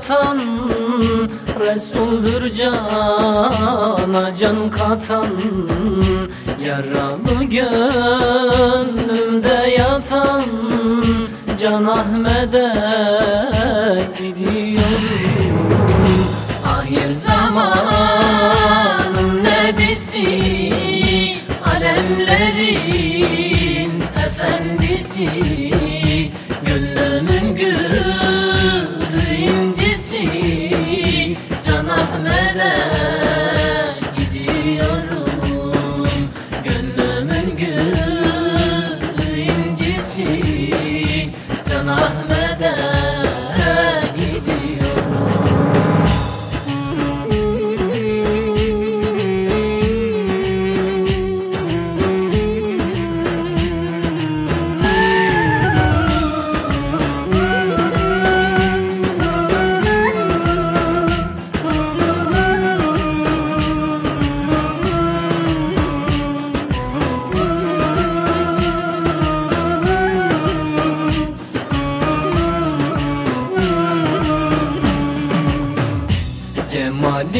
yatan Resuldür cana can katan Yaralı gönlümde yatan Can Ahmet'e gidiyorum. Ahir zamanın nebisi Alemlerin efendisi Gönlümün gülü gidiyorum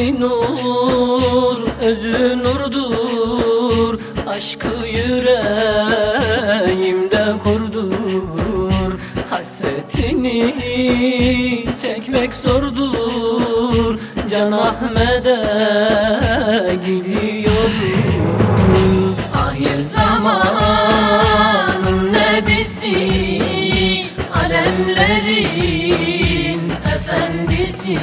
Cemali nur, özü nurdur Aşkı yüreğimde kurdur. Hasretini çekmek zordur Can Ahmet'e gidiyorum Ahir zamanın nebisi Alemlerin efendisi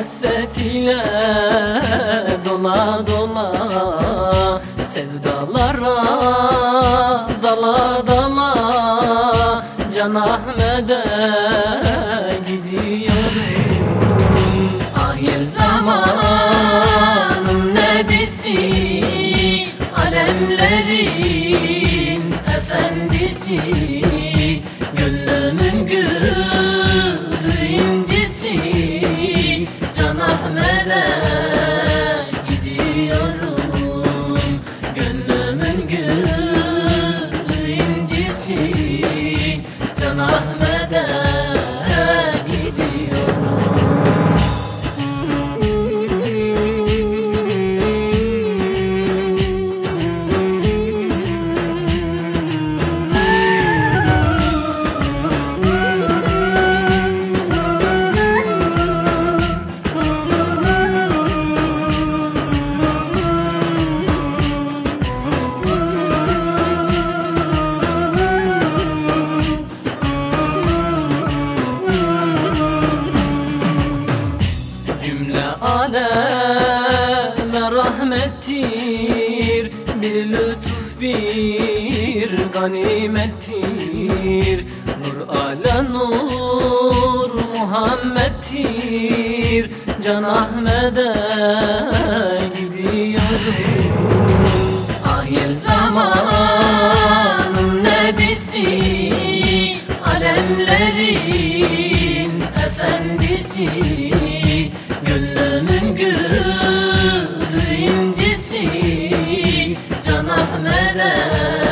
yola Hasret ile dola dola Sevdalara dala dala Can Ahmet'e gidiyorum Ahir zamanın nebisi Alemlerin efendisi Gönlümün gülü merhamettir Bir lütuf bir ganimettir Nur ale nur Muhammed'tir Can Ahmet'e gidiyorum. Ahir zamanın nebisi Alemlerin efendisi. Gönlümün gül büyüncisi Can Ahmet'e.